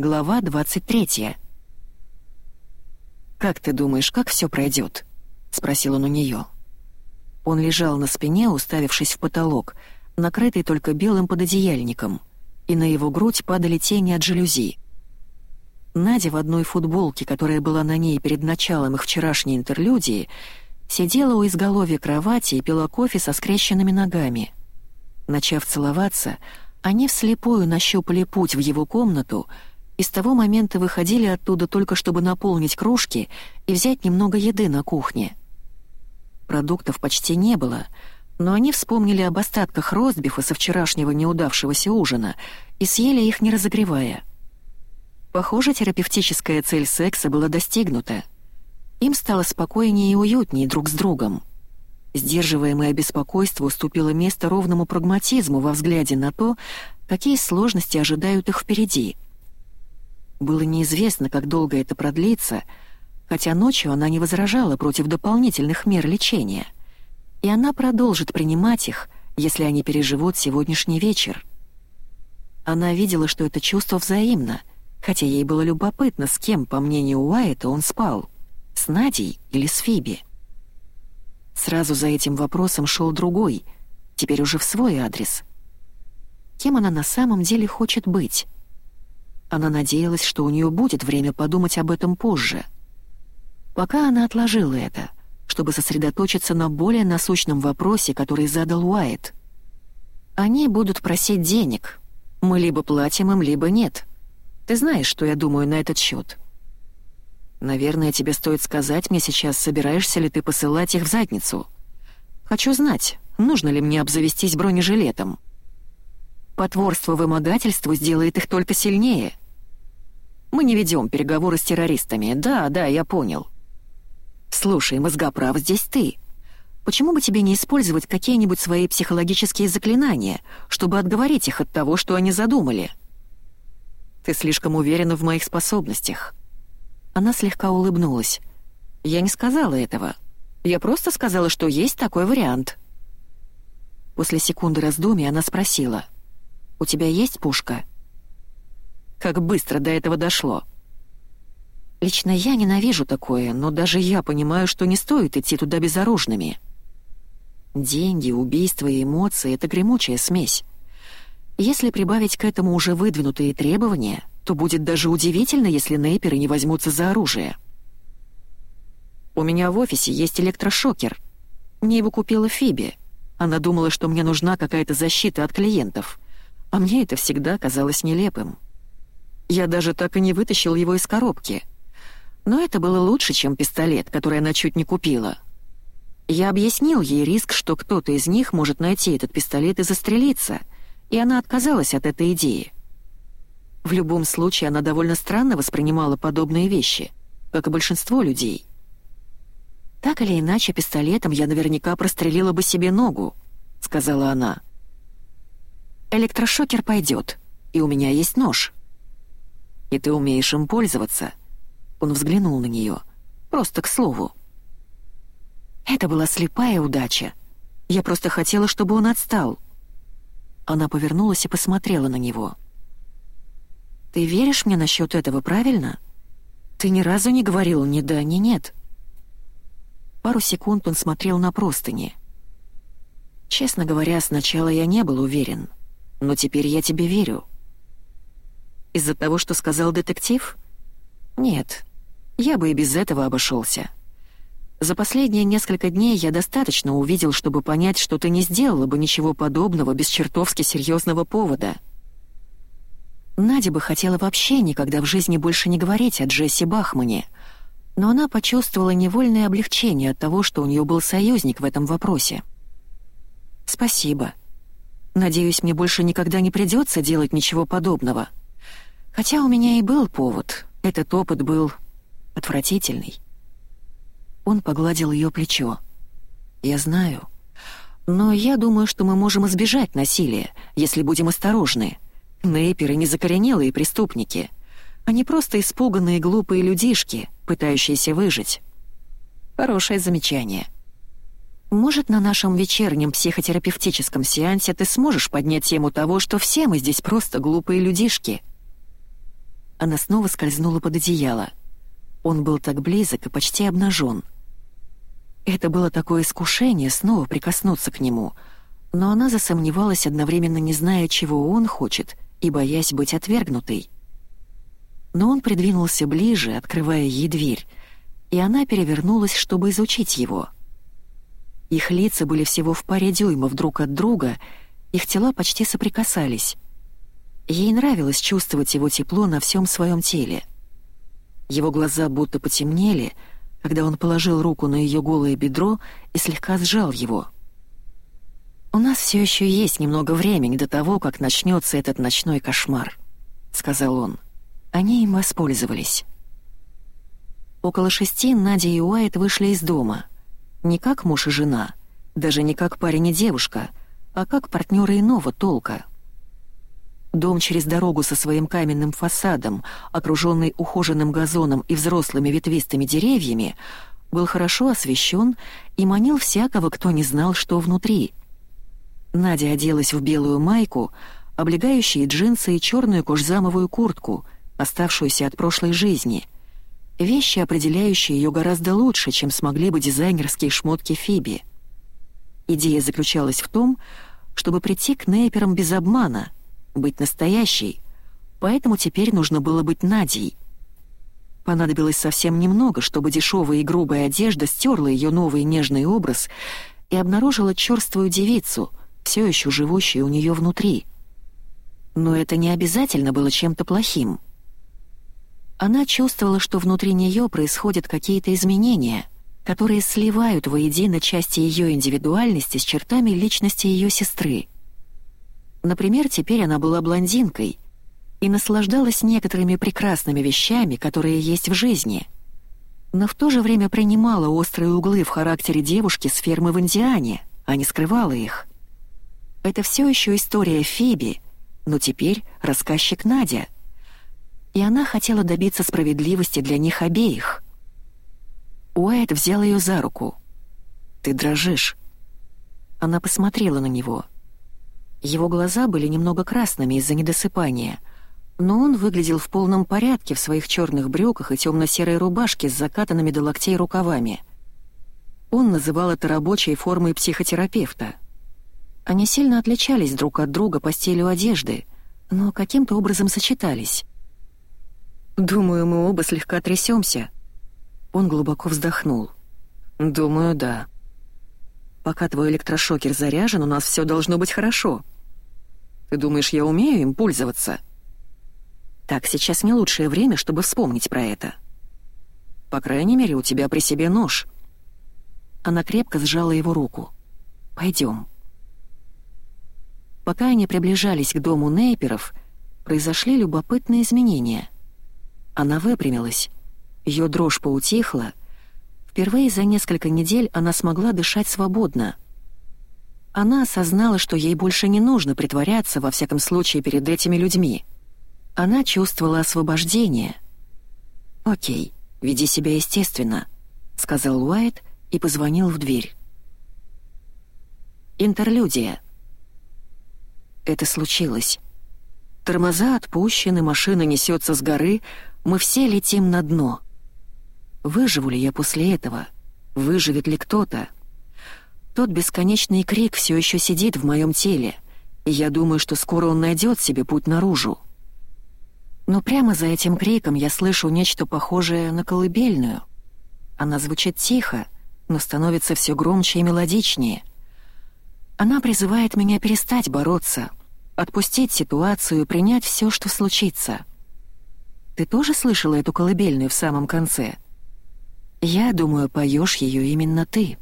Глава 23. «Как ты думаешь, как все пройдет?» — спросил он у нее. Он лежал на спине, уставившись в потолок, накрытый только белым пододеяльником, и на его грудь падали тени от жалюзи. Надя в одной футболке, которая была на ней перед началом их вчерашней интерлюдии, сидела у изголовья кровати и пила кофе со скрещенными ногами. Начав целоваться, они вслепую нащупали путь в его комнату и с того момента выходили оттуда только чтобы наполнить кружки и взять немного еды на кухне. Продуктов почти не было, но они вспомнили об остатках ростбифа со вчерашнего неудавшегося ужина и съели их не разогревая. Похоже, терапевтическая цель секса была достигнута. Им стало спокойнее и уютнее друг с другом. Сдерживаемое беспокойство уступило место ровному прагматизму во взгляде на то, какие сложности ожидают их впереди. Было неизвестно, как долго это продлится, хотя ночью она не возражала против дополнительных мер лечения. И она продолжит принимать их, если они переживут сегодняшний вечер. Она видела, что это чувство взаимно, хотя ей было любопытно, с кем, по мнению Уайта, он спал — с Надей или с Фиби. Сразу за этим вопросом шел другой, теперь уже в свой адрес. Кем она на самом деле хочет быть? Она надеялась, что у нее будет время подумать об этом позже. Пока она отложила это, чтобы сосредоточиться на более насущном вопросе, который задал Уайт. Они будут просить денег. Мы либо платим им, либо нет. Ты знаешь, что я думаю на этот счет. Наверное, тебе стоит сказать мне сейчас, собираешься ли ты посылать их в задницу. Хочу знать, нужно ли мне обзавестись бронежилетом. Потворство вымогательству сделает их только сильнее. Мы не ведем переговоры с террористами. Да, да, я понял. Слушай, мозгоправ, здесь ты. Почему бы тебе не использовать какие-нибудь свои психологические заклинания, чтобы отговорить их от того, что они задумали?» Ты слишком уверена в моих способностях». Она слегка улыбнулась. «Я не сказала этого. Я просто сказала, что есть такой вариант». После секунды раздумий она спросила. «У тебя есть пушка?» Как быстро до этого дошло. Лично я ненавижу такое, но даже я понимаю, что не стоит идти туда безоружными. Деньги, убийства и эмоции — это гремучая смесь. Если прибавить к этому уже выдвинутые требования, то будет даже удивительно, если нейперы не возьмутся за оружие. У меня в офисе есть электрошокер. Мне его купила Фиби. Она думала, что мне нужна какая-то защита от клиентов. А мне это всегда казалось нелепым. Я даже так и не вытащил его из коробки. Но это было лучше, чем пистолет, который она чуть не купила. Я объяснил ей риск, что кто-то из них может найти этот пистолет и застрелиться — и она отказалась от этой идеи. В любом случае, она довольно странно воспринимала подобные вещи, как и большинство людей. «Так или иначе, пистолетом я наверняка прострелила бы себе ногу», — сказала она. «Электрошокер пойдет, и у меня есть нож». «И ты умеешь им пользоваться?» Он взглянул на нее. «Просто к слову». Это была слепая удача. Я просто хотела, чтобы он отстал. Она повернулась и посмотрела на него. «Ты веришь мне насчет этого, правильно? Ты ни разу не говорил ни да, ни нет». Пару секунд он смотрел на простыни. «Честно говоря, сначала я не был уверен, но теперь я тебе верю». «Из-за того, что сказал детектив?» «Нет, я бы и без этого обошелся. За последние несколько дней я достаточно увидел, чтобы понять, что ты не сделала бы ничего подобного без чертовски серьезного повода. Надя бы хотела вообще никогда в жизни больше не говорить о Джесси Бахмане, но она почувствовала невольное облегчение от того, что у нее был союзник в этом вопросе. «Спасибо. Надеюсь, мне больше никогда не придется делать ничего подобного. Хотя у меня и был повод. Этот опыт был отвратительный». Он погладил ее плечо. «Я знаю. Но я думаю, что мы можем избежать насилия, если будем осторожны. Нейперы не закоренелые преступники. Они просто испуганные глупые людишки, пытающиеся выжить». Хорошее замечание. Может, на нашем вечернем психотерапевтическом сеансе ты сможешь поднять тему того, что все мы здесь просто глупые людишки? Она снова скользнула под одеяло. Он был так близок и почти обнажен. Это было такое искушение снова прикоснуться к нему, но она засомневалась, одновременно не зная, чего он хочет, и боясь быть отвергнутой. Но он придвинулся ближе, открывая ей дверь, и она перевернулась, чтобы изучить его. Их лица были всего в паре дюймов друг от друга, их тела почти соприкасались. Ей нравилось чувствовать его тепло на всем своем теле. Его глаза будто потемнели, когда он положил руку на ее голое бедро и слегка сжал его. «У нас все еще есть немного времени до того, как начнется этот ночной кошмар», — сказал он. Они им воспользовались. Около шести Надя и Уайт вышли из дома. Не как муж и жена, даже не как парень и девушка, а как партнеры иного толка — Дом через дорогу со своим каменным фасадом, окруженный ухоженным газоном и взрослыми ветвистыми деревьями, был хорошо освещен и манил всякого, кто не знал, что внутри. Надя оделась в белую майку, облегающие джинсы и черную кожзамовую куртку, оставшуюся от прошлой жизни. Вещи, определяющие ее гораздо лучше, чем смогли бы дизайнерские шмотки Фиби. Идея заключалась в том, чтобы прийти к Нейперам без обмана — быть настоящей, поэтому теперь нужно было быть Надей. Понадобилось совсем немного, чтобы дешевая и грубая одежда стерла ее новый нежный образ и обнаружила черствую девицу, все еще живущую у нее внутри. Но это не обязательно было чем-то плохим. Она чувствовала, что внутри нее происходят какие-то изменения, которые сливают воедино части ее индивидуальности с чертами личности ее сестры — Например, теперь она была блондинкой и наслаждалась некоторыми прекрасными вещами, которые есть в жизни, но в то же время принимала острые углы в характере девушки с фермы в Индиане, а не скрывала их. Это все еще история Фиби, но теперь рассказчик Надя. И она хотела добиться справедливости для них обеих. Уайт взял ее за руку. «Ты дрожишь». Она посмотрела на него — его глаза были немного красными из-за недосыпания, но он выглядел в полном порядке в своих черных брюках и темно-серой рубашке с закатанными до локтей рукавами. Он называл это рабочей формой психотерапевта. Они сильно отличались друг от друга по стилю одежды, но каким-то образом сочетались. «Думаю, мы оба слегка трясемся. Он глубоко вздохнул. «Думаю, да». Пока твой электрошокер заряжен, у нас все должно быть хорошо. Ты думаешь, я умею им пользоваться? Так, сейчас не лучшее время, чтобы вспомнить про это. По крайней мере, у тебя при себе нож. Она крепко сжала его руку. Пойдем. Пока они приближались к дому Нейперов, произошли любопытные изменения. Она выпрямилась. Ее дрожь поутихла, Впервые за несколько недель она смогла дышать свободно. Она осознала, что ей больше не нужно притворяться, во всяком случае, перед этими людьми. Она чувствовала освобождение. «Окей, веди себя естественно», — сказал Уайт и позвонил в дверь. Интерлюдия. Это случилось. Тормоза отпущены, машина несется с горы, мы все летим на дно — Выживу ли я после этого? Выживет ли кто-то? Тот бесконечный крик все еще сидит в моем теле, и я думаю, что скоро он найдет себе путь наружу. Но прямо за этим криком я слышу нечто похожее на колыбельную. Она звучит тихо, но становится все громче и мелодичнее. Она призывает меня перестать бороться, отпустить ситуацию и принять все, что случится. Ты тоже слышала эту колыбельную в самом конце?» Я думаю, поешь ее именно ты.